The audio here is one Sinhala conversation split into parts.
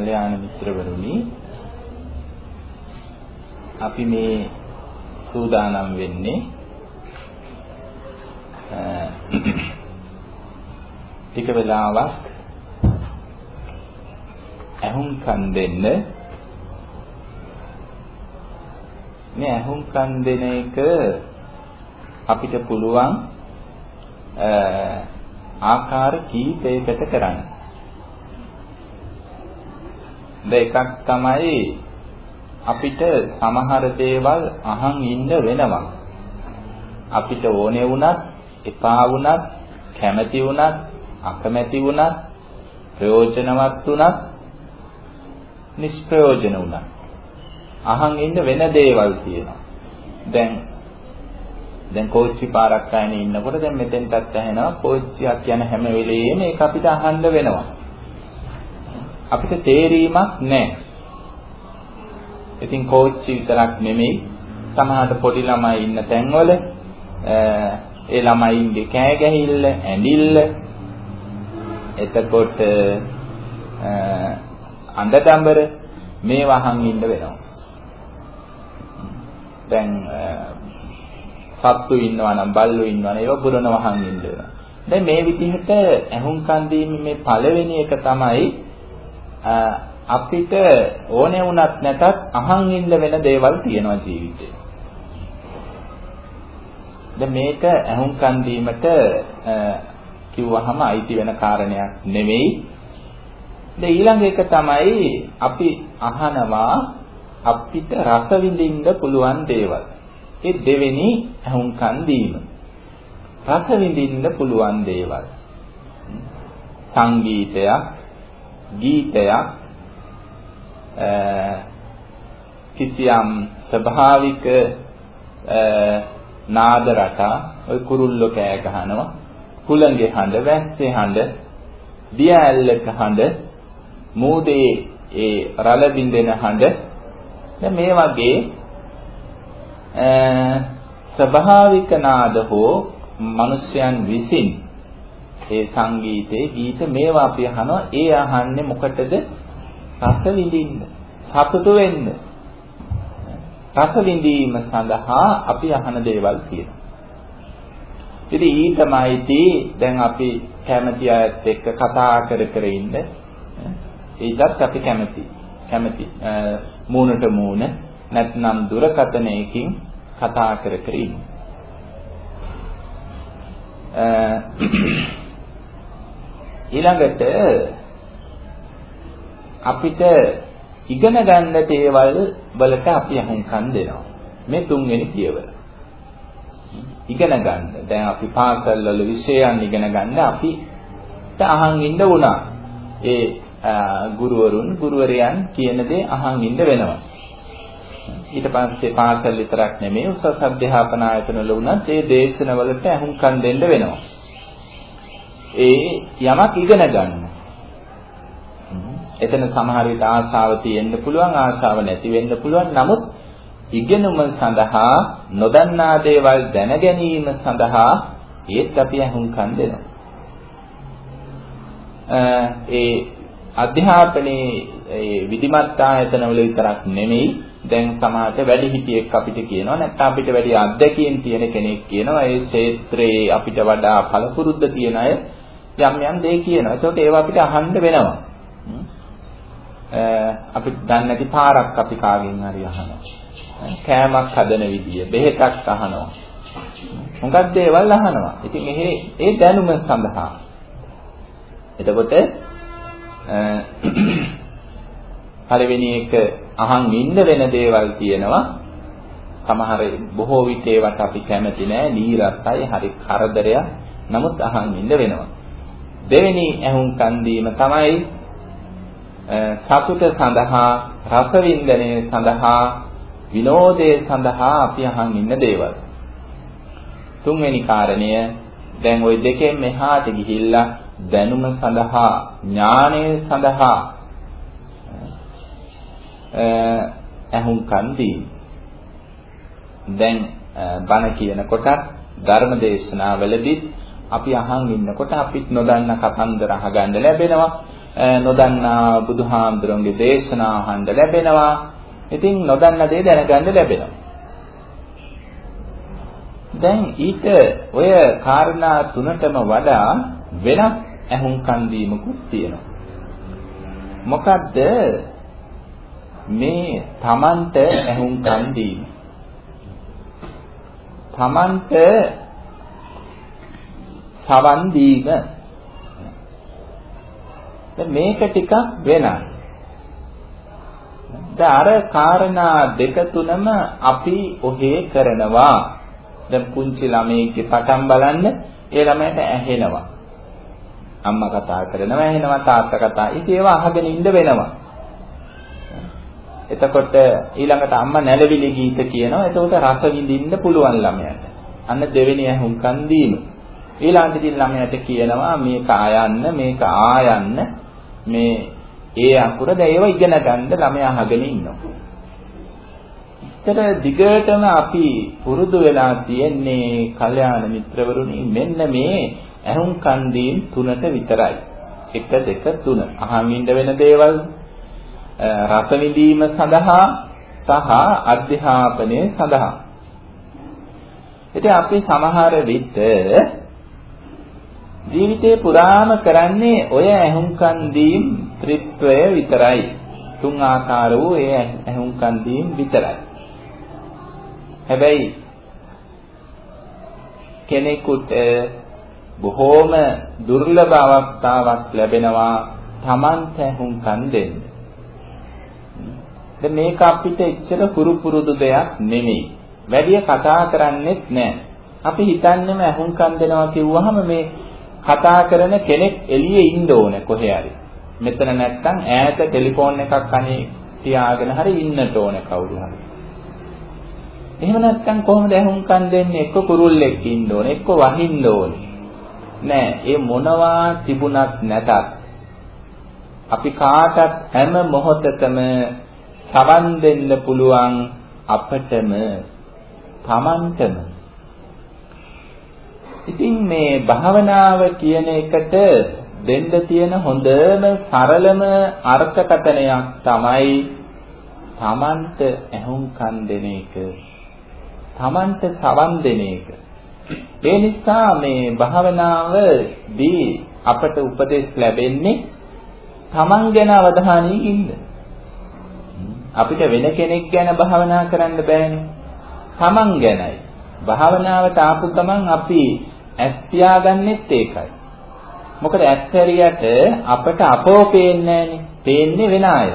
කල්යාණ මිත්‍රවරුනි අපි මේ සූදානම් වෙන්නේ ටික වෙලාවක් ඇහුම්කන් දෙන්න මේ ඇහුම්කන් දෙන එක අපිට පුළුවන් ආකාර කීපයකට කරන්න. දෙකක් තමයි අපිට සමහර දේවල් අහන් ඉන්න වෙනවා. අපිට ඕනේ වුණත්, එපා වුණත්, කැමති වුණත්, අකමැති වුණත්, ප්‍රයෝජනවත් වුණත්, නිෂ්ප්‍රයෝජන වුණත් අහන් ඉන්න වෙන දේවල් තියෙනවා. දැන් දැන් කෝච්චි පාරක් අයිනේ ඉන්නකොට දැන් මෙතෙන්ටත් ඇහෙනවා කෝච්චියක් යන හැම වෙලෙම ඒක අපිට අහන්න වෙනවා. අපිට තේරීමක් නැහැ. ඉතින් කෝච්චි විතරක් නෙමෙයි සමහරට පොඩි ළමයි ඉන්න තැන්වල ඒ ළමයින්ගේ කෑ ගැහිල්ල ඇඬිල්ල එතකොට අඬදඹර මේ වහන් ඉන්න වෙනවා. දැන් සත්තු ඉන්නවා නම් බල්ලෝ ඉන්නවා නම් ඒවා බුරන වහන් ඉන්න වෙනවා. දැන් මේ විදිහට ඇහුම්කන් දීමේ මේ පළවෙනි එක තමයි අපිට ඕනේ වුණත් නැතත් අහන් ඉන්න වෙන දේවල් තියෙනවා ජීවිතේ. දැන් මේක ඇහුම්කන් දීමට කිව්වහම අයිති වෙන කාරණයක් නෙමෙයි. දැන් ඊළඟ එක තමයි අපි අහනවා අපිට රස විඳින්න පුළුවන් දේවල්. ඒ දෙවෙනි අහුම්කන් දීම. රස විඳින්න පුළුවන් දේවල්. සංගීතයක්, ගීතයක්, කිසියම් ස්වභාවික නාද රටා ඔය කුරුල්ලෝ කෑ ගහනවා කුලංගේ හඬ වැස්සේ හඬ දිය ඇල්ලක හඬ මූදේ ඒ රළ බින්දෙන හඬ දැන් මේ වගේ ස්වභාවික නාද හෝ මිනිස්යන් විසින් ඒ සංගීතේ ගීත මේවා අපි අහනවා. ඒ අහන්නේ මොකටද? රස විඳින්න සතුටු වෙන්න. රස විඳීම සඳහා අපි අහන දේවල් තියෙනවා. ඉතින් ඊටමයිටි දැන් අපි කැමති අයත් එක්ක කතා කර කර ඉන්න. ඊටත් අපි කැමති. කැමති මූණට මූණ නැත්නම් දුරකථනයකින් කතා කර කර ඉන්න. ඊළඟට අපිට ඉගෙන ගන්න දේවල් වලට අපි අහුම්කම් දෙනවා. මේ තුන්වෙනි පියවර. ඉගෙන ගන්න. දැන් අපි පාසල් වල විෂයන් ඉගෙන ගන්න අපි අහන් ඉන්න වුණා. ඒ ගුරුවරුන් ගුරුවරයන් කියන දේ අහන් ඉන්න වෙනවා. ඊට පස්සේ පාසල් විතරක් නෙමෙයි උසස් අධ්‍යාපන ආයතනවල වුණත් ඒ දේශනවලට අහුම්කම් දෙන්න වෙනවා. ඒ යමක් ඉගෙන ගන්න. එතන සමහර විට ආශාව තියෙන්න පුළුවන් ආශාව නැති වෙන්න පුළුවන්. නමුත් ඉගෙනුම සඳහා නොදන්නා දේවල් දැන ගැනීම සඳහා ඒත් අපි අහුම්කම් දෙනවා. ඒ අධ්‍යාපනයේ ඒ විධිමත් ආයතනවල විතරක් නෙමෙයි දැන් සමාජ වැඩි හිටියෙක් අපිට කියනවා නැත්නම් අපිට වැඩි අත්දැකීම් තියෙන කෙනෙක් කියනවා ඒ ක්ෂේත්‍රයේ අපිට වඩා පළපුරුද්ද තියෙන අය යම් යම් දේ කියනවා. ඒකට ඒවා අපිට අහන්න වෙනවා. අපිට දන්නේ නැති පාරක් අපි කාගෙන් හරි අහනවා. කෑමක් හදන විදිය, බෙහෙතක් අහනවා. මොකක්ද දේවල් අහනවා. ඉතින් එහේ ඒ දැනුම සඳහා. එතකොට පළවෙනි එක අහන් ඉන්න වෙන දේවල් තියෙනවා. සමහර බොහෝ විට ඒවට අපි කැමති නෑ, නීරසයි, හරි කරදරයක්. නමුත් අහන් ඉන්න වෙනවා. දෙවෙනි ඇහුම්කන් දීම තමයි සතුට සඳහා, රස වින්දනය සඳහා, විනෝදයේ සඳහා අපි අහන් ඉන්න දේවල්. තුන්වෙනි කාරණය දැන් ওই දෙකෙන් මෙහාට ගිහිල්ලා දැනුම සඳහා ඥානය සඳහා ඇහුම්කන් දීම. දැන් බණ කියනකොට ධර්ම දේශනාවලදී අපි අහන් ඉන්නකොට අපිත් නොදන්න කතන්දර අහගන්න ලැබෙනවා. නොදන්නා බුදුහාමුදුරන්ගේ දේශනා අහන්න ලැබෙනවා. ඉතින් නොදන්න දේ දැනගන්න ලැබෙනවා. දැන් ඊට ඔය කාරණා තුනටම වඩා වෙනස් ඇහුම්කන් දීමකුත් තියෙනවා. මොකද්ද මේ තමන්ට ඇහුම්කන් දීම? තමන්ට සවන් දීම දැන් මේක ටිකක් වෙනයි. දැන් අර කාරණා දෙක තුනම අපි ඔහේ කරනවා. දැන් පුංචි ළමයෙක්ගේ පටන් බලන්න ඒ ළමයට ඇහෙනවා. අම්මා කතා කරනවා ඇහෙනවා තාත්තා කතා. ඉතින් ඒවා අහගෙන ඉන්න වෙනවා. එතකොට ඊළඟට අම්මා නැලවිලි ගීත කියනවා. එතකොට රස විඳින්න පුළුවන් ළමයාට. අන්න දෙවෙනි ඇහුම්කන් දීම. ඊළඟට ඉතින් ළමයාට කියනවා මේක ආයන්න මේක ආයන්න මේ ඒ අකුර දැන් ඒවා ඉගෙන ගන්න ළමයා අහගෙන ඉන්නවා. ඒතර දිගටම අපි පුරුදු වෙලා තියෙන්නේ කල්යාණ මිත්‍රවරුනි මෙන්න මේ ඇහුම් කන් දීම් තුනට විතරයි. 1 2 3 අහමින්ද වෙන දේවල් රස විඳීම සඳහා සහ අධ්‍යාපනය සඳහා. ඉතින් අපි සමහර විට ජීවිතේ පුරාම කරන්නේ ඔය ඇහුම්කන් දීම් ත්‍රිත්වය විතරයි. තුන් ආකාර වූ ඒ ඇහුම්කන් දීම් විතරයි. හැබැයි කෙනෙකුට බොහෝම දුර්ලභ අවස්ථාවක් ලැබෙනවා Tamanට ඇහුම්කන් දෙන්න. දැන් මේක අපිට එච්චර පුරු පුරුදු දෙයක් නෙමෙයි. වැඩි කතා කරන්නේත් නැහැ. අපි හිතන්නේම ඇහුම්කන් දෙනවා කිව්වහම මේ කතා කරන කෙනෙක් එළියේ ඉන්න ඕනේ කොහේ හරි. මෙතන නැත්තම් ඈත ටෙලිෆෝන් එකක් අනේ තියාගෙන හරි ඉන්නට ඕනේ කවුරු හරි. එහෙම නැත්තම් කොහොමද ඇහුම්කන් දෙන්නේ? එක්ක කුරුල්ලෙක් ඉන්න ඕනේ, එක්ක වහින්න ඕනේ. නෑ, ඒ මොනවා තිබුණත් නැතත් අපි කාටත් හැම මොහොතකම සවන් දෙන්න පුළුවන් අපටම තමන්ටම ඉතින් මේ භාවනාව කියන එකට දෙන්න තියෙන හොඳම සරලම අර්ථකථනයක් තමයි තමන්ට ඇහුම්කන් දෙන එක. තමන්ට සවන් දෙන එක. ඒ නිසා මේ භාවනාවදී අපට උපදෙස් ලැබෙන්නේ තමන් ගැන අවධානයෙන් ඉන්න. අපිට වෙන කෙනෙක් ගැන භාවනා කරන්න බෑනේ. තමන් ගැනයි. භාවනාවට ආපු ගමන් අපි ඇස් පියාගන්නෙත් ඒකයි. මොකද ඇස් හැරියට අපට අපෝ පේන්නේ පේන්නේ වෙන අය.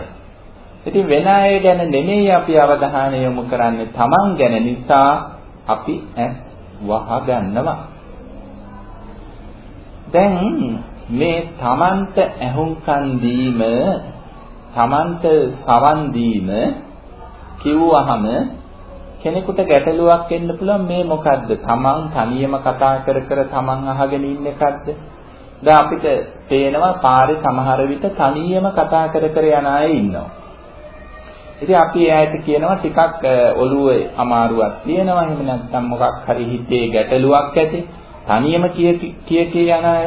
ඉතින් වෙන අය ගැන නෙමෙයි අපි අවධානය යොමු කරන්නේ Taman ගැන නිසා අපි ඇස් වහගන්නවා. දැන් මේ Tamanට ඇහුම්කන් දීම Tamanට සවන් දීම කිව්වහම කෙනෙකුට ගැටලුවක් එන්න පුළුවන් මේ මොකද්ද? තමන් තනියම කතා කර කර තමන් අහගෙන ඉන්න එකක්ද? දැන් අපිට පේනවා පාරේ සමහර විට තනියම කතා කර කර යන අය ඉන්නවා. ඉතින් අපි එයාට කියනවා ටිකක් ඔළුවේ අමාරුවක් තියෙනවා. එහෙම නැත්නම් මොකක් හරි හිතේ ගැටලුවක් ඇති. තනියම කිය කිය කිය යන අය.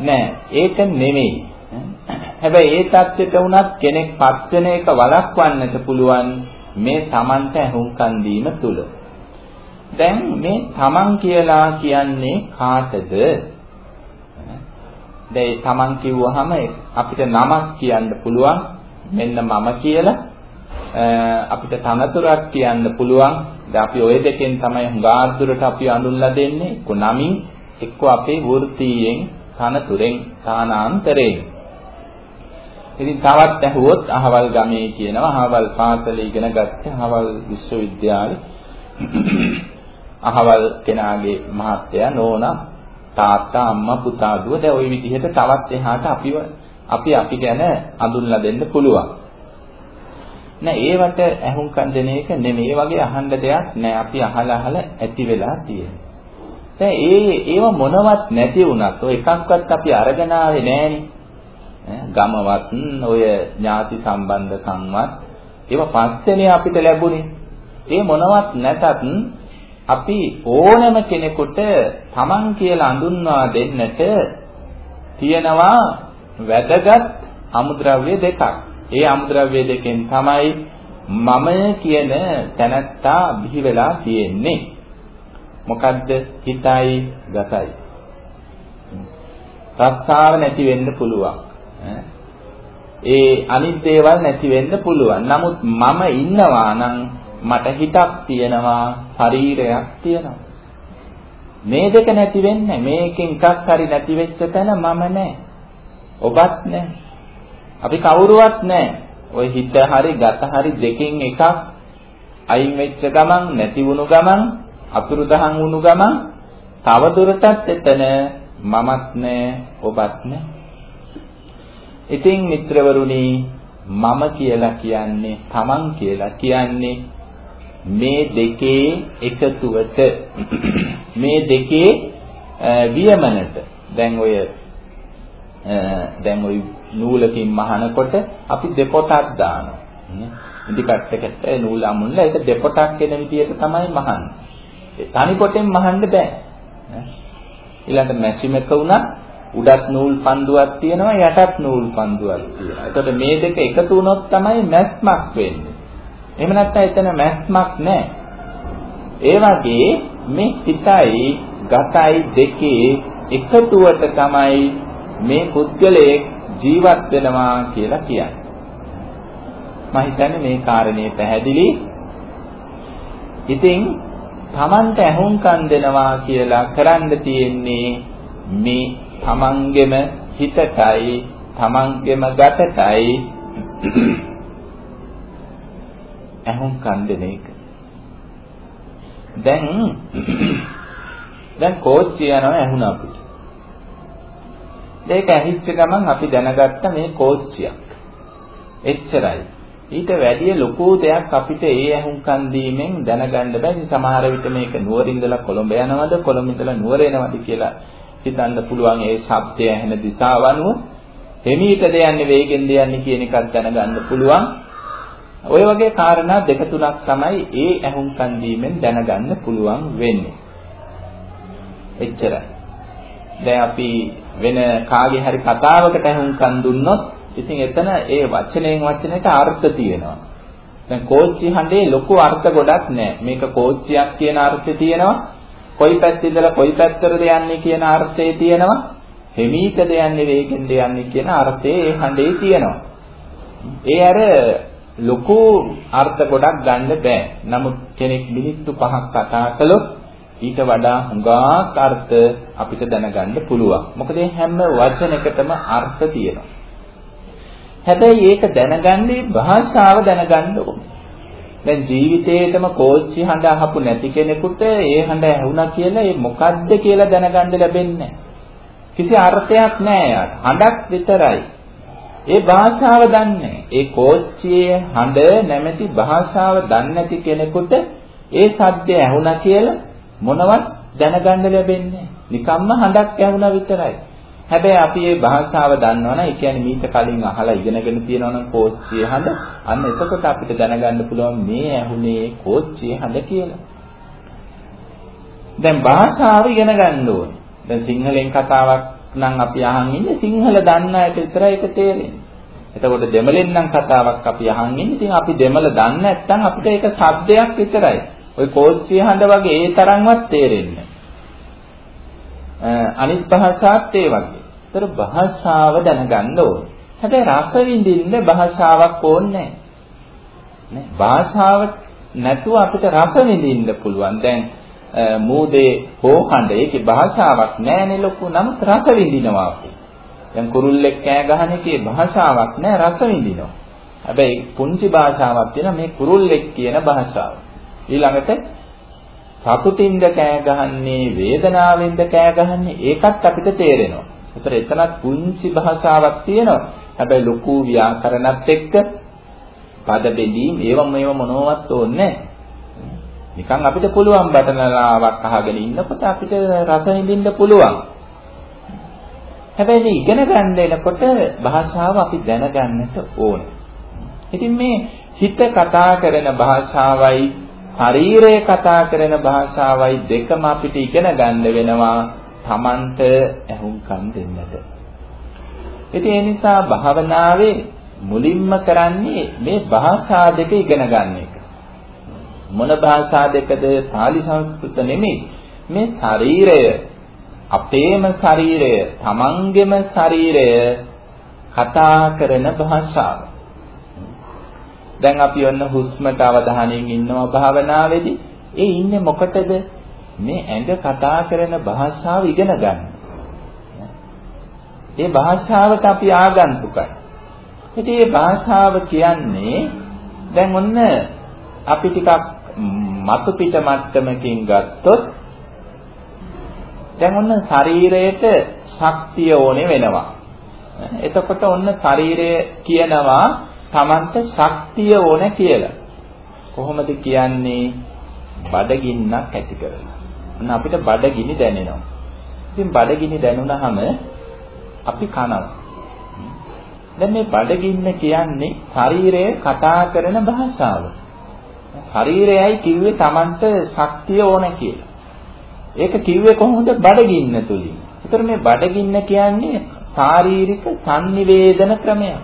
නෑ, ඒක නෙමෙයි. හැබැයි ඒ தත්ත්වයට වුණත් කෙනෙක් පත් වෙන එක වළක්වන්නට පුළුවන් මේ තමන්ට ඇහුම්කන් දීම තුල. දැන් මේ තමන් කියලා කියන්නේ කාටද? දැන් තමන් කිව්වහම අපිට නමක් කියන්න පුළුවන් මෙන්න මම කියලා අපිට තනතුරක් කියන්න පුළුවන්. දැන් අපි ওই දෙකෙන් තමයි හුඟාදුරට අපි අඳුන්ලා දෙන්නේ. එක්ක නමින් එක්ක අපේ වෘත්තියෙන් තනතුරෙන් තානාන්තරයෙන්. ඉතින් තවත් ඇහුවොත් අහවල් ගමේ කියනවා අහවල් පාසල ඉගෙන ගත්තේ අහවල් විශ්වවිද්‍යාලේ අහවල් කෙනාගේ මහත්තයා නෝනා තාත්තා අම්මා පුතා දුව දැන් ওই විදිහට තවත් එහාට අපිව අපි අපි ගැන අඳුන්ලා දෙන්න පුළුවන්. නෑ ඒවට ඇහුම්කන් දෙන එක නෙමෙයි. ඒ වගේ අහන්න දෙයක් නෑ. අපි අහලා අහලා ඇති වෙලා තියෙන්නේ. දැන් ඒ ඒව මොනවත් නැති වුණත් ඔය එකක්වත් අපි අරගෙන ආවේ නෑනේ. ගමවත් ඔය ඥාති සම්බන්ධකම්වත් ඒව පස්සේනේ අපිට ලැබුණේ. ඒ මොනවත් නැතත් අපි ඕනම කෙනෙකුට Taman කියලා අඳුන්වා දෙන්නට තියනවා වැදගත් අමුද්‍රව්‍ය දෙකක්. ඒ අමුද්‍රව්‍ය දෙකෙන් තමයි මමය කියන තැනත්තා බිහි වෙලා තියෙන්නේ. මොකද්ද? හිතයි, ගතයි. රස්සාව නැති වෙන්න පුළුවන්. ඒ අනිත් දේවල් නැති වෙන්න පුළුවන්. නමුත් මම ඉන්නවා නම් මට හිතක් තියෙනවා, ශරීරයක් තියෙනවා. මේ දෙක නැති වෙන්නේ මේකෙන් එකක් හරි නැති වෙච්ච තැන මම නැහැ. ඔබත් නැහැ. අපි කවුරුවත් නැහැ. ওই හිත හරි ගත හරි දෙකෙන් එකක් අයින් වෙච්ච ගමන් නැති වුණු ගමන් අතුරුදහන් වුණු ගමන් තව දුරටත් එතන මමත් නැහැ ඔබත් නැහැ. ඉතින් මිත්‍රවරුනි මම කියලා කියන්නේ තමන් කියලා කියන්නේ මේ දෙකේ එකතුවට. මේ දෙකේ වියමනට. දැන් ඔය දැන් ওই නූලකින් මහනකොට අපි දෙපොටක් දානවා. ඉදි කට්ටකට නූල අමුණලා ඒක දෙපොටක් වෙන විදිහට තමයි මහන්නේ. තනි පොටෙන් මහන්න බෑ. ඊළඟ මැෂිමක උනත් උඩත් නූල් පන්දුවක් තියෙනවා යටත් නූල් පන්දුවක් තියෙනවා. එතකොට මේ දෙක එකතු වුණොත් තමයි මැස්මක් වෙන්නේ. එහෙම නැත්නම් එතන මැස්මක් නැහැ. ඒ වගේ මේ සිතයි ගතයි දෙකේ එකතුවට තමයි මේ පුද්ගලයේ ජීවත් වෙනවා කියලා කියන්නේ. මම හිතන්නේ මේ කාරණේ පැහැදිලි. ඉතින් Tamanta ඇහුම්කන් දෙනවා කියලා කරන්න තියෙන්නේ මේ තමන්ගෙම හිතටයි තමන්ගෙම ගතටයි ඇහුම්කන් දෙන එක. දැන් දැන් කෝච්චි යනවා ඇහුණ අපිට. ඒක ඇහිච්ච ගමන් අපි දැනගත්ත මේ කෝච්චියක්. එච්චරයි. ඊට වැඩිය ලොකු දෙයක් අපිට ඒ ඇහුම්කන් දීමෙන් දැනගන්න බෑ. ඉතින් සමහර විට මේක නුවරින්දලා කොළඹ යනවද කොළඹ ඉඳලා නුවර එනවද කියලා හිතන්න පුළුවන් ඒ ශබ්දය ඇහෙන දිශාව අනුව හිමීටද යන්නේ වේගෙන්ද යන්නේ කියන එකක් දැනගන්න පුළුවන්. ඔය වගේ කාරණා දෙක තුනක් තමයි ඒ ඇහුම්කන් දීමෙන් දැනගන්න පුළුවන් වෙන්නේ. එච්චරයි. දැන් අපි වෙන කාගේ හරි කතාවකට ඇහුම්කන් දුන්නොත් ඉතින් එතන ඒ වචනයෙන් වචනයට අර්ථ තියෙනවා. දැන් කෝච්චි හඬේ ලොකු අර්ථ ගොඩක් නැහැ. මේක කෝච්චියක් කියන අර්ථය තියෙනවා. කොයි පැත්තේ ඉඳලා කොයි පැත්තටද යන්නේ කියන අර්ථය තියෙනවා. හිමීටද යන්නේ වේගෙන්ද යන්නේ කියන අර්ථය ඒ හඬේ තියෙනවා. ඒ අර ලොකු අර්ථ ගොඩක් ගන්න බෑ. නමුත් කෙනෙක් මිනිත්තු පහක් කතා කළොත් ඊට වඩා හුඟක් අර්ථ අපිට දැනගන්න පුළුවන්. මොකද හැම වචනයකටම අර්ථ තියෙනවා. හැබැයි ඒක දැනගන්නේ භාෂාව දැනගන්න ඕනේ. දැන් ජීවිතේටම කෝච්චි හඬ අහපු නැති කෙනෙකුට ඒ හඬ ඇහුණා කියලා ඒ මොකද්ද කියලා දැනගන්න ලැබෙන්නේ කිසි අර්ථයක් නැහැ හඬක් විතරයි. ඒ භාෂාව දන්නේ. ඒ කෝච්චියේ හඬ නැමැති භාෂාව දන්නේ නැති කෙනෙකුට ඒ සද්දය ඇහුණා කියලා මොනවත් දැනගන්න ලැබෙන්නේ නිකම්ම හඬක් ඇහුණා විතරයි. හැබැයි අපි මේ භාෂාව දන්නවනම් ඒ කියන්නේ මීට කලින් අහලා ඉගෙනගෙන තියෙනවනම් කෝච්චිය හඳ අන්න එතකොට අපිට දැනගන්න පුළුවන් මේ ඇහුනේ කෝච්චිය හඳ කියලා. දැන් භාෂාව ඉගෙන ගන්න ඕනේ. දැන් සිංහලෙන් කතාවක් නම් අපි අහන් ඉන්නේ සිංහල දන්න අයට විතරයි ඒක තේරෙන්නේ. එතකොට දෙමළෙන් නම් කතාවක් අපි අහන් ඉන්නේ. ඉතින් අපි දෙමළ දන්නේ නැත්නම් අපිට ඒක શબ્දයක් විතරයි. ওই කෝච්චිය හඳ වගේ ඒ තරම්වත් තේරෙන්නේ නැහැ. අනිත් භාෂාත් ඒ වගේ. ඒතර භාෂාව දැනගන්න ඕනේ. හැබැයි රස විඳින්න භාෂාවක් ඕනේ නැහැ. භාෂාව නැතුව අපිට රස විඳින්න පුළුවන්. දැන් මූදේ හෝහඬ ඒකේ භාෂාවක් නැහැනේ ලොකු නමුත් රස විඳිනවා අපි. දැන් කුරුල්ලෙක් කෑ ගහන එකේ භාෂාවක් නැහැ රස විඳිනවා. හැබැයි පුංචි භාෂාවක් තියෙන මේ කුරුල්ලෙක් කියන භාෂාව. ඊළඟට සතුටින්ද කෑ ගහන්නේ වේදනාවෙන්ද කෑ ගහන්නේ ඒකත් අපිට තේරෙනවා. ඒතර එතනත් පුංචි භාෂාවක් තියෙනවා. හැබැයි ලොකු ව්‍යාකරණත් එක්ක පද බෙදීම් ඒව මේව මොනවත් ඕනේ නිකන් අපිට පුළුවන් බටනලාවක් අහගෙන ඉන්නකොට අපිට රස විඳින්න පුළුවන්. හැබැයි ඉගෙන ගන්න එනකොට භාෂාව අපි දැනගන්නට ඕනේ. ඉතින් මේ හිත කතා කරන භාෂාවයි ශරීරය කතා කරන භාෂාවයි දෙකම අපිට ඉගෙන ගන්න වෙනවා Tamanට ඇහුම්කන් දෙන්නට. ඉතින් ඒ නිසා භාවනාවේ මුලින්ම කරන්නේ මේ භාෂා දෙක ඉගෙන ගන්න එක. මොන භාෂා දෙකද? pāli සංස්කෘත නෙමෙයි. මේ ශරීරය අපේම ශරීරය, තමන්ගේම ශරීරය කතා කරන භාෂාව. දැන් අපි ඔන්න හුස්මට අවධානයෙන් ඉන්නවා භාවනාවේදී. ඒ ඉන්නේ මොකටද? මේ ඇඟ කතා කරන භාෂාව ඉගෙන ගන්න. ඒ භාෂාවට අපි ආගන්තුකයි. ඉතින් මේ භාෂාව කියන්නේ දැන් ඔන්න අපි ටිකක් මතු පිට මට්ටමකින් ගත්තොත් දැන් ඔන්න ශරීරයට ශක්තිය ඕනේ වෙනවා. එතකොට ඔන්න ශරීරය කියනවා Tamanta ශක්තිය ඕනේ කියලා. කොහොමද කියන්නේ? බඩගින්නක් ඇති කරලා. ඔන්න අපිට බඩගිනි දැනෙනවා. ඉතින් බඩගිනි දැනුණාම අපි කනවා. දැන් මේ බඩගින්න කියන්නේ ශරීරය කතා කරන භාෂාව. ශරීරයයි කිව්වේ Tamanට ශක්තිය ඕන කියලා. ඒක කිව්වේ කොහොමද බඩගින්න තුලින්. ඒතර මේ බඩගින්න කියන්නේ ශාරීරික sannivedana ක්‍රමයක්.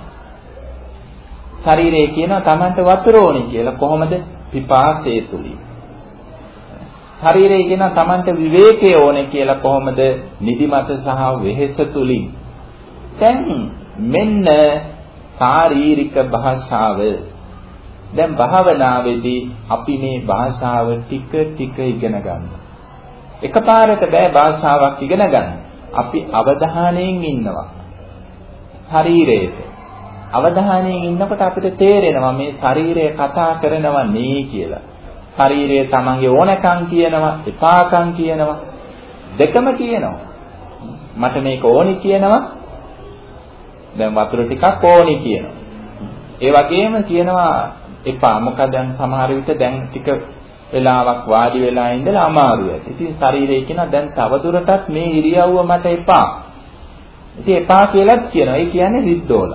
ශරීරය කියනවා Tamanට වතුර ඕනේ කියලා. කොහොමද? පිපාසය තුලින්. ශරීරය කියනවා Tamanට විවේකය ඕනේ කියලා. කොහොමද? නිදිමත සහ වෙහෙස තුලින්. දැන් මෙන්න ශාරීරික භාෂාව දැන් භාවනාවේදී අපි මේ භාෂාව ටික ටික ඉගෙන ගන්නවා. එකපාරට බෑ භාෂාවක් ඉගෙන ගන්න. අපි අවධානයෙන් ඉන්නවා. ශරීරයට. අවධානයෙන් ඉන්නකොට අපිට තේරෙනවා මේ ශරීරය කතා කරනවා නේ කියලා. ශරීරය තමන්ගේ ඕනකම් කියනවා, එපාකම් කියනවා. දෙකම කියනවා. මට මේක ඕනි කියනවා දැන් වතුර ටිකක් ඕනි කියනවා. ඒ වගේම කියනවා එපා. මොකද දැන් සමහර විට දැන් ටික වෙලාවක් වාඩි වෙලා ඉඳලා අමාරුයි. ඉතින් ශරීරය කියනවා දැන් තවදුරටත් මේ ඉරියව්ව මට එපා. ඉතින් එපා කියලාත් කියනවා. ඒ කියන්නේ රිද්දෝල.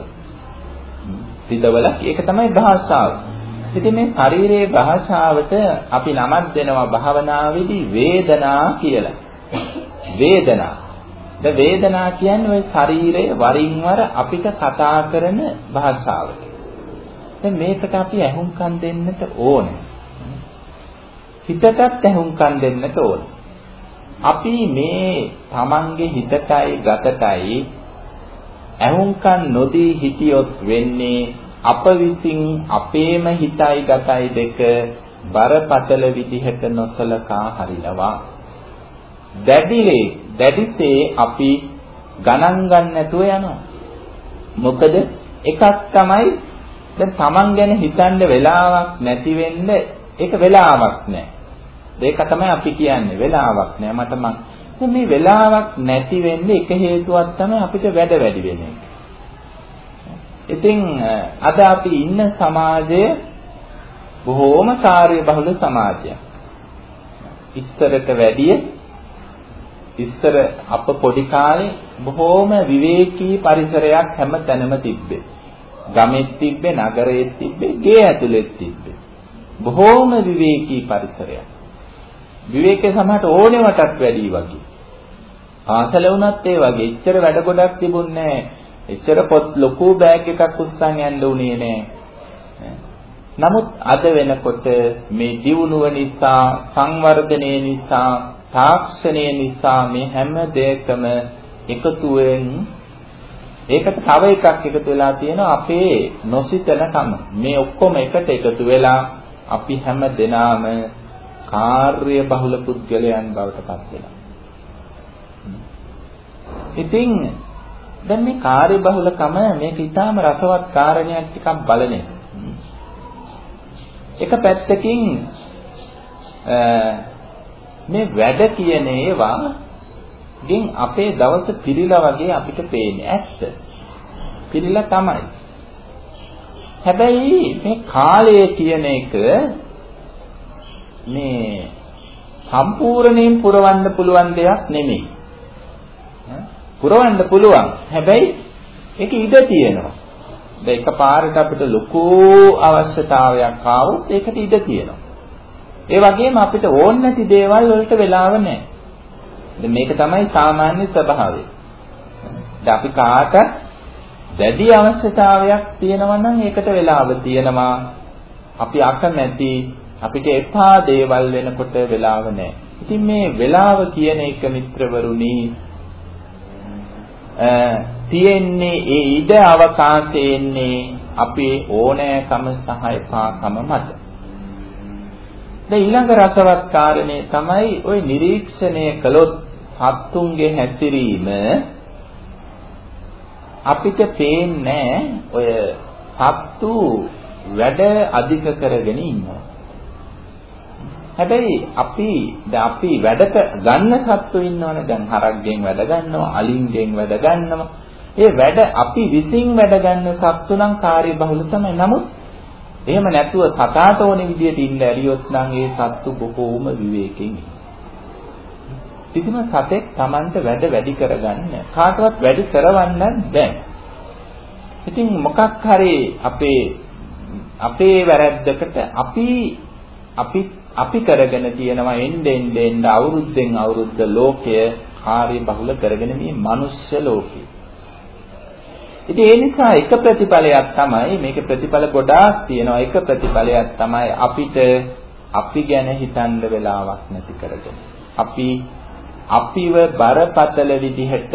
රිදවල ඒක තමයි භාෂාව. ඉතින් මේ ශරීරයේ භාෂාවට අපි නමක් දෙනවා භාවනාවේදී වේදනා කියලා. වේදනා ද වේදනා කියන්නේ ওই ශරීරය වරින් වර අපිට කතා කරන භාෂාවට. දැන් මේකට අපි ඇහුම්කන් දෙන්නට ඕනේ. හිතටත් ඇහුම්කන් දෙන්නට ඕනේ. අපි මේ Tamange හිතටයි ගතටයි ඇහුම්කන් නොදී හිටියොත් වෙන්නේ අප විසින් අපේම හිතයි ගතයි දෙක බරපතල විදිහට නොසලකා හරිනවා. දැඩිලේ දැඩිසේ අපි ගණන් ගන්න නැතුව යනවා. මොකද එකක් තමයි දැන් Taman ගැන හිතන්න වෙලාවක් නැති වෙන්න ඒක වෙලාවක් නෑ. ඒක තමයි අපි කියන්නේ වෙලාවක් නෑ මට මං දැන් මේ වෙලාවක් නැති වෙන්නේ එක හේතුවක් තමයි අපිට වැඩ වැඩි වෙන එක. ඉතින් අද අපි ඉන්න සමාජය බොහෝම කාර්ය බහුල සමාජයක්. ඉස්තරට වැඩිය ඉස්සර අප පොඩි කාලේ බොහෝම විවේකී පරිසරයක් හැම තැනම තිබ්බේ. ගමෙත් තිබ්බේ, නගරෙත් තිබ්බේ, ගේ ඇතුළෙත් තිබ්බේ. බොහෝම විවේකී පරිසරයක්. විවේකේ සමහරට ඕනෙවටත් වැඩි වගේ. පාසල වුණත් ඒ වගේ. එච්චර වැඩ ගොඩක් තිබුණේ නැහැ. එච්චර පොත් ලොකු බෑග් එකක් උස්සන් යන්න උනේ නැහැ. නමුත් අද වෙනකොට මේ දියුණුව නිසා සංවර්ධනය නිසා තාක්ෂණය නිසා මේ හැම දෙයකම එකතුවෙන් ඒකට තව එකක් එකතු වෙලා තියෙනවා අපේ නොසිතනකම. මේ ඔක්කොම එකට එකතු වෙලා අපි හැම දෙනාම කාර්ය බහුල පුද්ගලයන් බවට පත් වෙනවා. ඉතින් දැන් මේ කාර්ය බහුලකම මේක ඊටාම රසවත් කාරණයක් ටිකක් බලන එක පැත්තකින් මේ වැඩ කියන ඒවා ගෙන් අපේ දවස පිරීලා වගේ අපිට පේන්නේ ඇත්ත. පිරීලා තමයි. හැබැයි මේ කාලය කියන එක මේ සම්පූර්ණයෙන් පුරවන්න පුළුවන් දෙයක් නෙමෙයි. පුරවන්න පුළුවන්. හැබැයි ඒක ඉඩ තියෙනවා. දැන් එකපාරට අපිට ලොකු අවශ්‍යතාවයක් ආවොත් ඒකට ඉඩ තියෙනවා. ඒ වගේම අපිට ඕන නැති දේවල් වලට වෙලාව නැහැ. දැන් මේක තමයි සාමාන්‍ය ස්වභාවය. දැන් අපි කාට දැඩි අවශ්‍යතාවයක් තියෙනවා නම් ඒකට වෙලාව තියෙනවා. අපි අකමැති අපිට එපා දේවල් වෙනකොට වෙලාව නැහැ. ඉතින් මේ වෙලාව කියන එක මිත්‍රවරුනි තියෙන්නේ ඒ ඉඩ අවකාශයෙන්නේ අපේ ඕනෑකම සහ එපාකම මත. දැන් ඊළඟ රසවත් කාරණේ තමයි ওই නිරීක්ෂණය කළොත් සත්තුන්ගේ හැසිරීම අපිට පේන්නේ ඔය සත්තු වැඩ අධික කරගෙන ඉන්නවා. හැබැයි අපි දැන් අපි වැඩ ගන්න සත්තු ඉන්නවනේ. දැන් හරක්ගෙන් වැඩ ගන්නවා අලින්ගෙන් වැඩ ගන්නවා. ඒ වැඩ අපි විසින් වැඩ ගන්න සත්තු නම් කාර්යබහුල තමයි. නමුත් එහෙම නැතුව සතාට ඕන විදියට ඉන්න ඇරියොත් නම් ඒ සත්තු බොහෝම විවේකයෙන් කිසිම සතෙක් Tamanට වැඩ වැඩි කරගන්න කාටවත් වැඩි කරවන්න බෑ ඉතින් මොකක් හරි අපේ අපේ වැරැද්දකට අපි අපි අපි කරගෙන තියෙනවා එන්නේ එන්නේ අවුරුද්දෙන් අවුරුද්ද ලෝකය කාර්ය බහුල කරගෙන මේ මනුෂ්‍ය ලෝකේ. ඉතින් ඒ නිසා එක ප්‍රතිඵලයක් තමයි මේක ප්‍රතිඵල ගොඩාක් තියෙනවා එක ප්‍රතිඵලයක් තමයි අපිට අපි ගැන හිතන්න වෙලාවක් නැති කරගෙන. අපි අපිව බරපතල විදිහට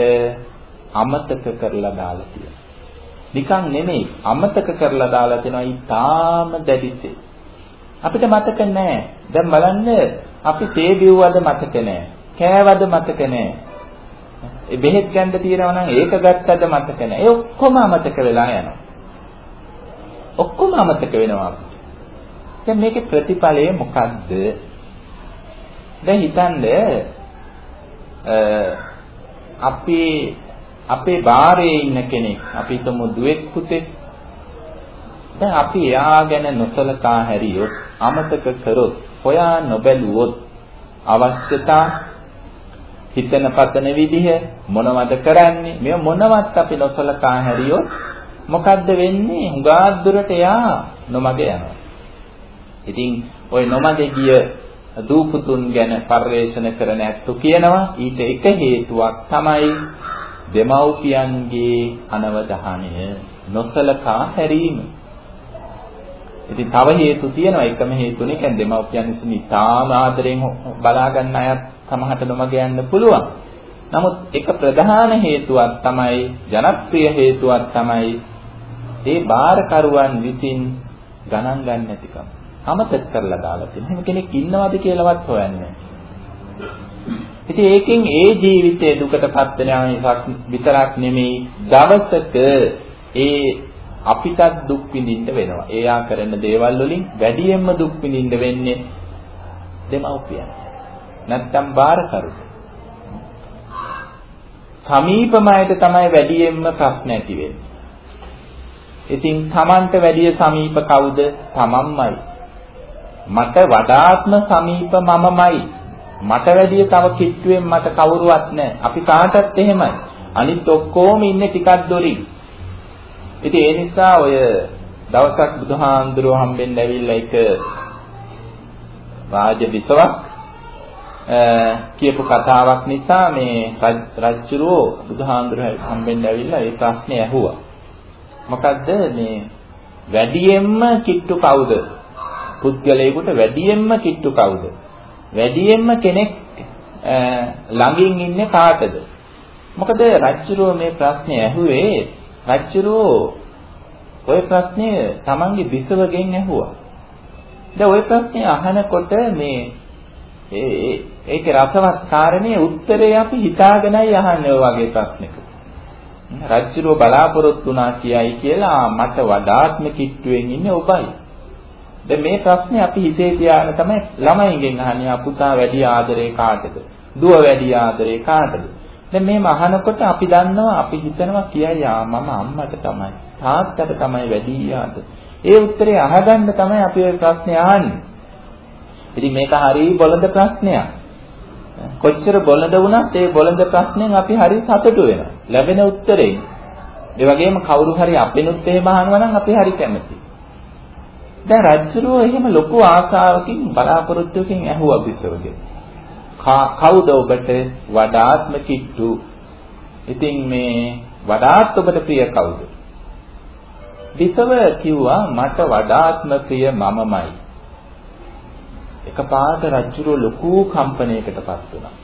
අමතක කරලා දාලා තියෙනවා. නිකන් නෙමෙයි අමතක කරලා දාලා තියෙනවා ඊටාම දැඩිසේ. අපිට මතක නැහැ. දැන් බලන්න අපි තේ බිව්වද මතක නැහැ. කෑවද මතක නැහැ. ඒ බෙහෙත් ගන්න තියෙනවා නම් ඒක ගත්තද මතක නැහැ. ඒ ඔක්කොම අමතක වෙලා යනවා. ඔක්කොම අමතක වෙනවා අපිට. දැන් මේකේ ප්‍රතිඵලය මොකද්ද? දැන් හිතන්න අපි අපේ බාරේ ඉන්න කෙනෙක් අපි හිතමු දුවෙක් පුතෙක් දැන් අපි එයා ගැන නොසලකා හැරියොත් අමතක කරොත් හොයා නොබැලුවොත් අවශ්‍යතා හිතන පතන විදිහ මොනවද කරන්නේ? මෙව මොනවත් අපි නොසලකා හැරියොත් මොකද්ද වෙන්නේ? හුඟා දුරට යා නොමග යනවා. ඉතින් ওই නොමග ගිය දූපුතුන් ගැන පරිවේෂණ කරන ඇත්තු කියනවා. ඊට එක හේතුවක් තමයි දෙමව්පියන්ගේ අනවධානය. නොසලකා හැරීම. ඉතින් තව හේතු තියෙනවා එකම හේතුනේ කියන්නේ දෙමව්පියන් විසින් ඉතාම ආදරෙන් බලා ගන්න අයත් සමහරට නොමග යන්න පුළුවන්. නමුත් එක ප්‍රධාන හේතුවක් තමයි ජනප්‍රිය හේතුවක් තමයි ඒ බාරකරුවන් විසින් ගණන් ගන්න නැතිකම. අමතක කරලා දාලා තියෙන. එහෙම කෙනෙක් ඉන්නවද කියලාවත් හොයන්නේ ඉතින් ඒකෙන් ඒ ජීවිතයේ දුකටපත් වෙන විතරක් නෙමෙයි දවසක ඒ අපිටත් දුක් විඳින්න වෙනවා. එයා කරන දේවල් වලින් වැඩියෙන්ම දුක් විඳින්න වෙන්නේ දෙමව්පියන්. නැත්තම් බාරකරුට. සමීපමයට තමයි වැඩියෙන්ම ප්‍රශ්න ඇති වෙන්නේ. ඉතින් Tamanට වැඩිය සමීප කවුද? Tamanමයි. මට වඩාත්ම සමීප මමමයි. මට වැඩිය තව කිට්ටුවෙන් මට කවුරුවත් නැහැ. අපි කාටත් එහෙමයි. අනිත් ඔක්කොම ඉන්නේ ටිකක් දොරින්. ඉතින් ඒ නිසා ඔය දවසක් බුදුහාඳුරෝ හම්බෙන්න ඇවිල්ලා එක රාජ විසවක් කියපු කතාවක් නිසා මේ රජුරෝ බුදුහාඳුරෝ හම්බෙන්න ඇවිල්ලා ඒ ප්‍රශ්නේ ඇහුවා. මොකද්ද මේ වැඩියෙන්ම කිට්ටු කවුද? පුද්ගලයෙකුට වැඩියෙන්ම කිට්ටු කවුද? වැඩියෙන්ම කෙනෙක් ළඟින් ඉන්නේ කාටද? මොකද රජුරෝ මේ ප්‍රශ්නේ ඇහුවේ රජ්ජුරුවෝ ওই ප්‍රශ්නේ Tamange බිසවගෙන් ඇහුවා. දැන් ওই ප්‍රශ්නේ අහනකොට මේ ඒ ඒකේ රසවත් කාරණේ උත්තරේ අපි හිතාගෙනයි අහන්නේ ඔය වගේ ප්‍රශ්නක. රජ්ජුරුව බලාපොරොත්තු වුණා කියයි කියලා මට වඩාත්ම කිට්ටුවෙන් ඉන්නේ ඔබයි. දැන් මේ ප්‍රශ්නේ අපි හිතේ තියාගෙන තමයි ළමයින්ගෙන් අහන්නේ පුතා වැඩි ආදරේ කාටද? දුව වැඩි ආදරේ කාටද? දැන් මේව අහනකොට අපි දන්නවා අපි හිතනවා කියයි ආ මම අම්මට තමයි තාත්තට තමයි වැඩි යාද. ඒ උත්තරේ අහගන්න තමයි අපි ওই ප්‍රශ්නේ අහන්නේ. ඉතින් මේක හරිය බොළඳ ප්‍රශ්නයක්. කොච්චර බොළඳ වුණත් ඒ බොළඳ ප්‍රශ්නෙන් අපි හරිය සතුටු වෙනවා. ලැබෙන උත්තරේ. ඒ වගේම කවුරු හරි අපෙනුත් එහෙම අහනවා නම් අපි හරි කැමතියි. දැන් රජුරෝ එහෙම ලොකු ආසාවකින් බලාපොරොත්තුකින් ඇහුවා බිසවගේ. කවුද ඔබට වඩාත්ම කිට්ටු? ඉතින් මේ වඩාත් ඔබට ප්‍රිය කවුද? විසව කිව්වා මට වඩාත්ම ප්‍රිය මමමයි. එකපාරට රජුරෝ ලොකු කම්පනයකටපත් වුණා.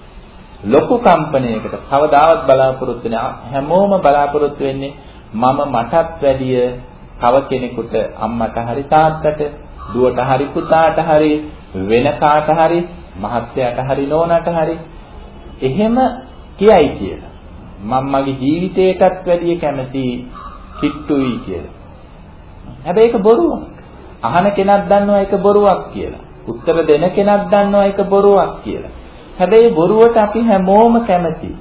ලොකු කම්පනයකට කවදාවත් බලාපොරොත්තු හැමෝම බලාපොරොත්තු වෙන්නේ මම මටත් වැඩිය තව කෙනෙකුට අම්මට හරි තාත්තට දුවට හරි පුතාට හරි වෙන කාට හරි මහත්යට හරි නෝනට හරි එහෙම කියයි කියලා. මම මගේ ජීවිතයටත් වැඩිය කැමති කිට්ටුයි කියලා. හැබැයි ඒක බොරුවක්. අහන කෙනක් දන්නවා ඒක බොරුවක් කියලා. උත්තර දෙන කෙනක් දන්නවා ඒක බොරුවක් කියලා. හැබැයි බොරුවට අපි හැමෝම කැමතියි.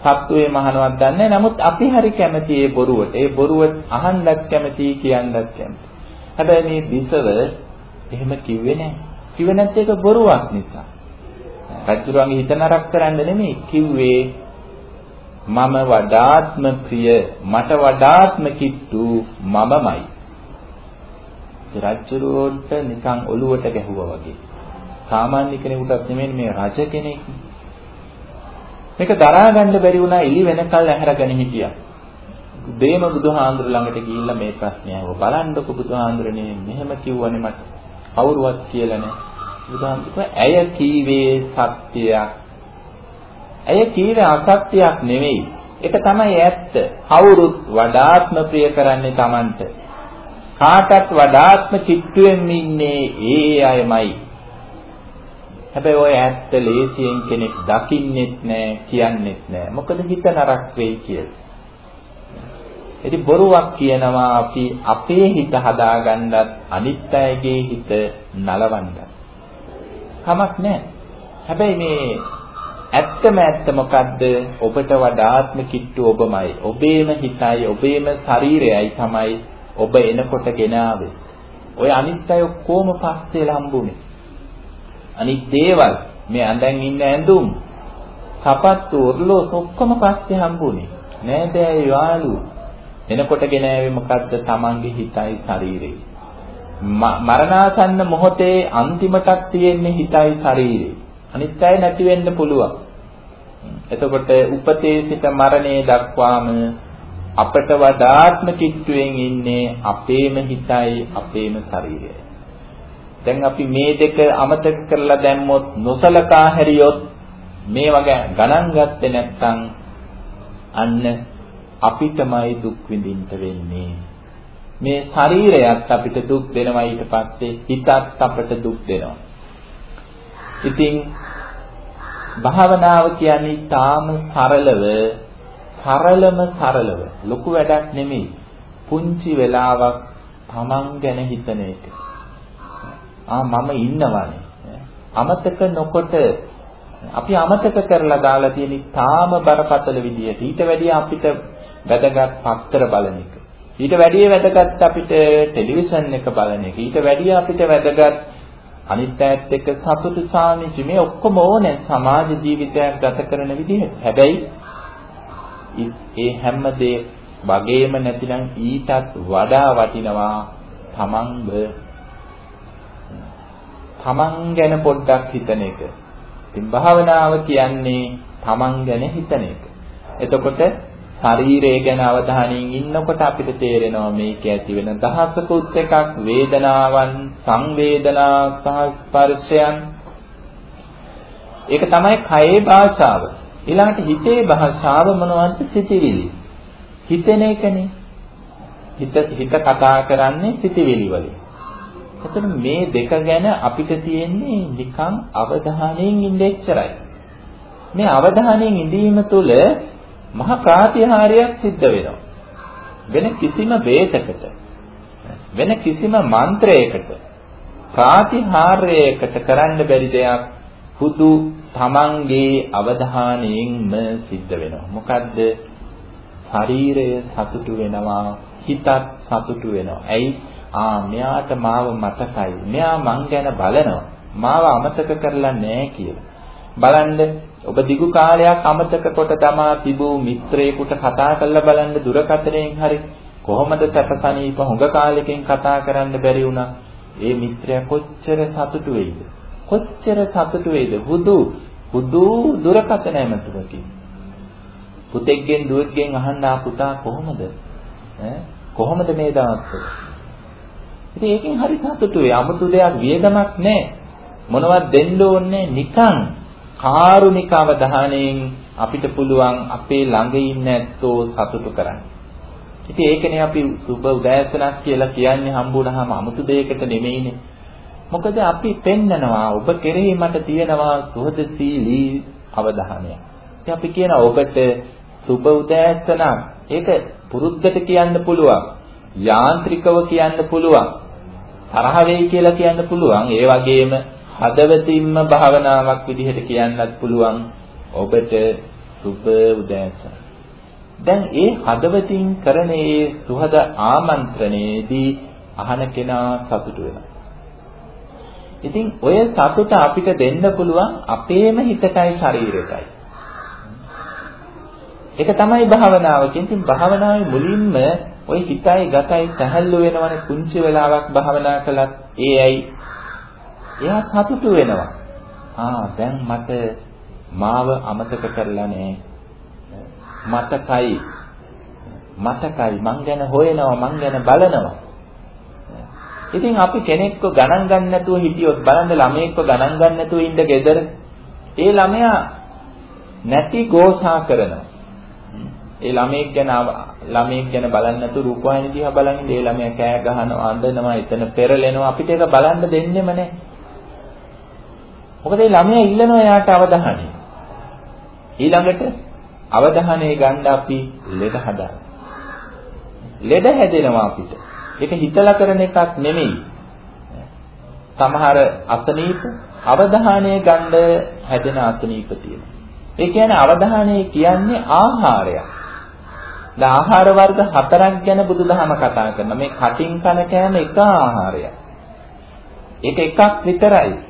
සත්වයේ මහනවත් දන්නේ නමුත් අපි හරි කැමති ඒ බොරුවට. ඒ බොරුව අහන්නත් කැමති කියන්නත් කැමති. හැබැයි මේ බිසව එහෙම කිව්වේ නැහැ. කිව්වේ නැත්නම් ඒක බොරුවක් නිසා. රජුරන්ගේ හිත නරක කරන්න නෙමෙයි කිව්වේ මම වඩාත්ම ප්‍රිය මට වඩාත්ම කිට්ටු මමමයි. රජුරෝන්ට නිකන් ඔලුවට ගැහුවා වගේ. සාමාන්‍ය කෙනෙකුටත් නෙමෙයි මේ රජ කෙනෙක්. මේක දරා ගන්න බැරි වුණා ඉලි වෙනකල් ඇහැරගෙන හිටියා. දේම බුදුහාඳුර ළඟට ගිහිල්ලා මේ ප්‍රශ්නය අහුව බලන්නකො බුදුහාඳුරනේ මෙහෙම කිව්වනේ මට කවුරුවත් කියලා නෑ. බුදුහාඳුර ඇය කීවේ සත්‍යයක්. ඇය කීවේ අසත්‍යයක් නෙවෙයි. ඒක තමයි ඇත්ත. කවුරුත් වඩාත්ම ප්‍රිය කරන්නේ Tamanට. කාටත් වඩාත්ම කිට්ටුවෙන් ඉන්නේ ඒ අයමයි. හැබැයි ඔය ඇත්ත ලේසියෙන් කෙනෙක් දකින්නෙත් නෑ කියන්නෙත් නෑ. මොකද හිත නරක වෙයි කියලා. ඉතින් බොරුවක් කියනවා අපි අපේ හිත හදාගන්නත් අනිත් අයගේ හිත නලවන්නත්. කමක් නෑ. හැබැයි මේ ඇත්තම ඇත්ත මොකද්ද? ඔබට වඩාත්ම කිට්ටු ඔබමයි. ඔබේම හිතයි, ඔබේම ශරීරයයි තමයි ඔබ එනකොට ගෙනාවේ. ඔය අනිත් අය කොහොම පස්සේ ලම්බුනේ? අනිත් දේවල් මේ අඳන් ඉන්න ඇඳුම් සපත්තු ඔර්ලෝස් ඔක්කොම පස්සේ හම්බුනේ. නේද යාළු එනකොට ගෙනාවේ මොකද්ද? Tamange හිතයි ශරීරෙයි. මරණාසන්න මොහොතේ අන්තිමටක් තියෙන්නේ හිතයි ශරීරෙයි. අනිත් අය නැති වෙන්න පුළුවන්. එතකොට උපතේ සිට මරණය දක්වාම අපට වඩාත්ම කිට්ටුවෙන් ඉන්නේ අපේම හිතයි අපේම ශරීරයයි. දැන් අපි මේ දෙක අමතක කරලා දැම්මොත් නොසලකා හැරියොත් මේ වගේ ගණන් ගත්තේ නැත්නම් අන්න අපිටමයි දුක් විඳින්න වෙන්නේ. මේ ශරීරයත් අපිට දුක් දෙනවා ඊට පස්සේ හිතත් අපට දුක් දෙනවා. ඉතින් භාවනාව කියන්නේ තාම සරලව සරලම සරලව ලොකු වැඩක් නෙමෙයි. පුංචි වෙලාවක් Taman ගැන හිතන එක. ආ මම ඉන්නවනේ. අමතක නොකොට අපි අමතක කරලා දාලා තියෙන තාම බරපතල විදියට ඊට වැඩිය අපිට වැදගත් පත්තර බලන එක. ඊට වැඩිය වැදගත් අපිට ටෙලිවිෂන් එක බලන එක. ඊට වැඩිය අපිට වැදගත් අනිත් ඈත් එක්ක සතුටු සාමිච්ච මේ ඔක්කොම ඕනේ සමාජ ජීවිතයක් ගත කරන විදිහට. හැබැයි ඒ හැම දේ වගේම නැතිනම් ඊටත් වඩා වටිනවා තමන්ව තමන් ගැන පොඩ්ඩක් හිතන එක. ඉතින් භාවනාව කියන්නේ තමන් ගැන හිතන එක. එතකොට ශරීරය ගැන අවධානයෙන් ඉන්නකොට අපිට තේරෙනවා මේක ඇති වෙන දහසකුත් එකක් වේදනාවන් සංවේදනා සහ ස්පර්ශයන්. ඒක තමයි කයේ භාෂාව. ඊළඟට හිතේ භාෂාව මොනවද සිතිවිලි? හිතෙන එකනේ. හිත හිත කතා කරන්නේ සිතිවිලි වලින්. එතකොට මේ දෙක ගැන අපිට තියෙන්නේ නිකන් අවධානයෙන් ඉන්න එච්චරයි. මේ අවධානයෙන් ඉඳීම තුළ මහා ප්‍රාතිහාර්යයක් සිද්ධ වෙනවා. වෙන කිසිම වේදකට වෙන කිසිම මන්ත්‍රයකට ප්‍රාතිහාර්යයකට කරන්න බැරි දෙයක් හුදු තමන්ගේ අවධානයෙන්ම සිද්ධ වෙනවා. මොකද්ද? ශරීරය සතුටු වෙනවා, හිතත් සතුටු වෙනවා. ඇයි? ආ මෙයාට මාව මතකයි. මෙයා මං ගැන බලනවා. මාව අමතක කරලා නැහැ කියලා. බලන්න ඔබ දිගු කාලයක් අමතක කොට තමා තිබූ මිත්‍රයෙකුට කතා කරලා බලන්න දුරකථනයෙන් හරි කොහොමද සැපසනීප හොඟ කාලෙකින් කතා කරන්න බැරි වුණා? ඒ මිත්‍රයා කොච්චර සතුටු වෙයිද? කොච්චර සතුටු වෙයිද? හුදු හුදු දුරකථන ඇමතුමකින් පුතෙක්ගෙන් දුවෙක්ගෙන් අහන්න ආ පුතා කොහොමද? ඈ? කොහොමද මේ දවස්වල? ඉතින් ඒකෙන් හරි සතුටුයි. 아무තු දෙයක් වියදමක් නැහැ. මොනවත් දෙන්න ඕනේ නිකන්. කාරුණික අවධානයෙන් අපිට පුළුවන් අපේ ළඟ ඉන්න ඇත්තෝ සතුටු කරන්න. ඉතින් ඒකනේ අපි සුබ උදෑසනක් කියලා කියන්නේ හම්බුනහම 아무තු දෙයකට නෙමෙයිනේ. මොකද අපි පෙන්නනවා ඔබ කෙරෙහි මට තියෙනවා සුහදශීලී අවධානයක්. ඉතින් අපි කියන ඔබට සුබ උදෑසනක්. ඒක පුරුද්දට කියන්න පුළුවන්. යාන්ත්‍රිකව කියන්න පුළුවන්. තරහ වෙයි කියලා කියන්න පුළුවන්. ඒ වගේම හදවතින්ම භාවනාවක් විදිහට කියන්නත් පුළුවන්. ඔබට සුබ උදෑසන. දැන් ඒ හදවතින් කරන ඒ සුහද ආමන්ත්‍රණයේදී අහන කෙනා සතුටු වෙනවා. ඉතින් ඔය සතුට අපිට දෙන්න පුළුවන් අපේම හිතටයි ශරීරයටයි. ඒක තමයි භාවනාවකින්. ඉතින් භාවනාවේ මුලින්ම ওই හිතයි ගතයි සැහැල්ලු වෙනවනේ කුංචි වෙලාවක් භාවනා කළත් ඒ ඇයි එයා සතුටු වෙනවා. ආ දැන් මට මාව අමතක කරලා නැහැ. මතකයි මතකයි මං ගැන හොයනවා මං ගැන බලනවා. ඉතින් අපි කෙනෙක්ව ගණන් ගන්න නැතුව හිටියොත් බලන්න ළමයෙක්ව ගණන් ගන්න නැතුව ඉන්න ගෙදර ඒ ළමයා නැති ගෝසා කරනවා. ඒ ළමයෙක් ගැන ළමයෙක් ගැන බලන්නේ නැතුව රූපවාහිනිය දිහා බලන්නේ ඒ ළමයා කෑ ගහනවා අඬනවා එතන පෙරලෙනවා අපිට ඒක බලන්න දෙන්නෙම නැහැ. මොකද මේ ළමයා ඉල්ලනවා එයාට අවධානය. ඊළඟට අවධානය ගන්න අපි ලෙඩ හදා. ලෙඩ හැදෙනවා අපිට. ඒක හිතලා කරන එකක් නෙමෙයි. සමහර අසනීප අවධානය ගන්න හැදෙන අසනීප තියෙනවා. ඒ කියන්නේ අවධානය කියන්නේ ආහාරයක්. දැන් ආහාර වර්ග හතරක් ගැන බුදුදහම කතා කරනවා. මේ කටින් කන කෑම එක ආහාරයක්. ඒක එකක් විතරයි.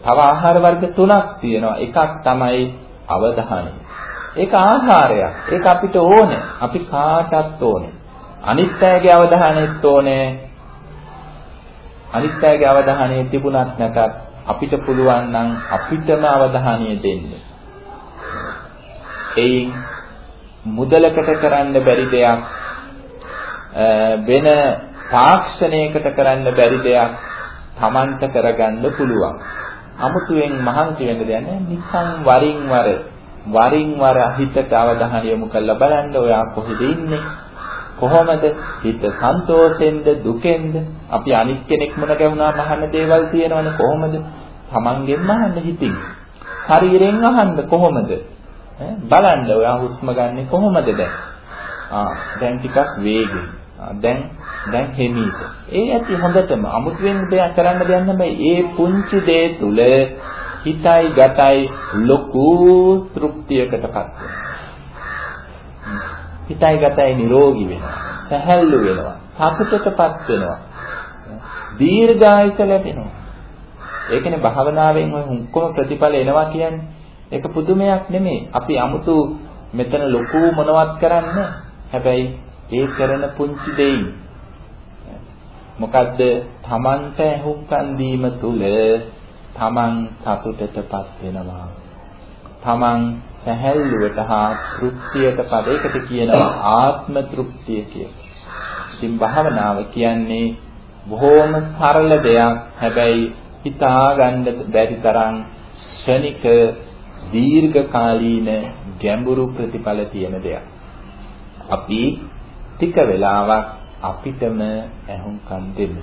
තව ආහාර වර්ග තුනක් තියෙනවා. එකක් තමයි අවධානය. ඒක ආහාරයක්. ඒක අපිට ඕනේ. අපි කාටත් ඕනේ. අනිත් අයගේ අවධානයත් ඕනේ. අනිත් අයගේ අවධානය තිබුණත් නැතත් අපිට පුළුවන් නම් අපිටම අවධානය දෙන්න. එයින් මුදලකට කරන්න බැරි දෙයක් වෙන තාක්ෂණයකට කරන්න බැරි දෙයක් Tamanට කරගන්න පුළුවන්. අමුතුවෙන් මහන්සි වෙන්න දෙයක් නැහැ. නිකන් වරින් වර වරින් වර හිතට අවධානය යොමු කරලා බලන්න ඔයා කොහෙද ඉන්නේ? කොහොමද? හිත සන්තෝෂෙන්ද දුකෙන්ද? අපි අනිත් කෙනෙක් මොන ගැවුනා අහන්න දේවල් තියෙනවනේ කොහොමද? Tamanගෙන් අහන්න හිතින්. ශරීරයෙන් අහන්න කොහොමද? බලන්න ඔයා හුස්ම ගන්නෙ කොහොමද දැන්? ආ දැන් ටිකක් වේගෙන්. දැන් දැන් හිමීට. ඒ ඇති හොඳටම අමුතුවෙන් දෙයක් කරන්න දෙයක් නැහැ. ඒ පුංචි දේ තුල හිතයි ගතයි ලොකු තෘප්තියකටපත් වෙනවා. හිතයි ගතයි නිරෝගී වෙනවා. සැහැල්ලු වෙනවා. සතුටටපත් වෙනවා. දීර්ඝායස ලැබෙනවා. ඒකනේ භාවනාවෙන් ඔය හුඟකම ප්‍රතිඵල එනවා කියන්නේ. ඒක පුදුමයක් නෙමෙයි. අපි 아무තු මෙතන ලොකු මොනවත් කරන්නේ. හැබැයි ඒ කරන පුංචි දෙයින්. මොකද්ද? තමන්ට ඇහුම්කන් දීම තුල තමන් සතුටටපත් වෙනවා. තමන් සැහැල්ලුවට හා තෘප්තියටපත් ඒකට කියනවා ආත්ම තෘප්තිය කියලා. ඉතින් භාවනාව කියන්නේ බොහොම සරල දෙයක්. හැබැයි හිතා ගන්න බැරි තරම් ශනික දීර්ඝකාලීන ගැඹුරු ප්‍රතිඵල තියෙන දෙයක්. අපි ටික වෙලාවක් අපිටම ඇහුම්කන් දෙමු.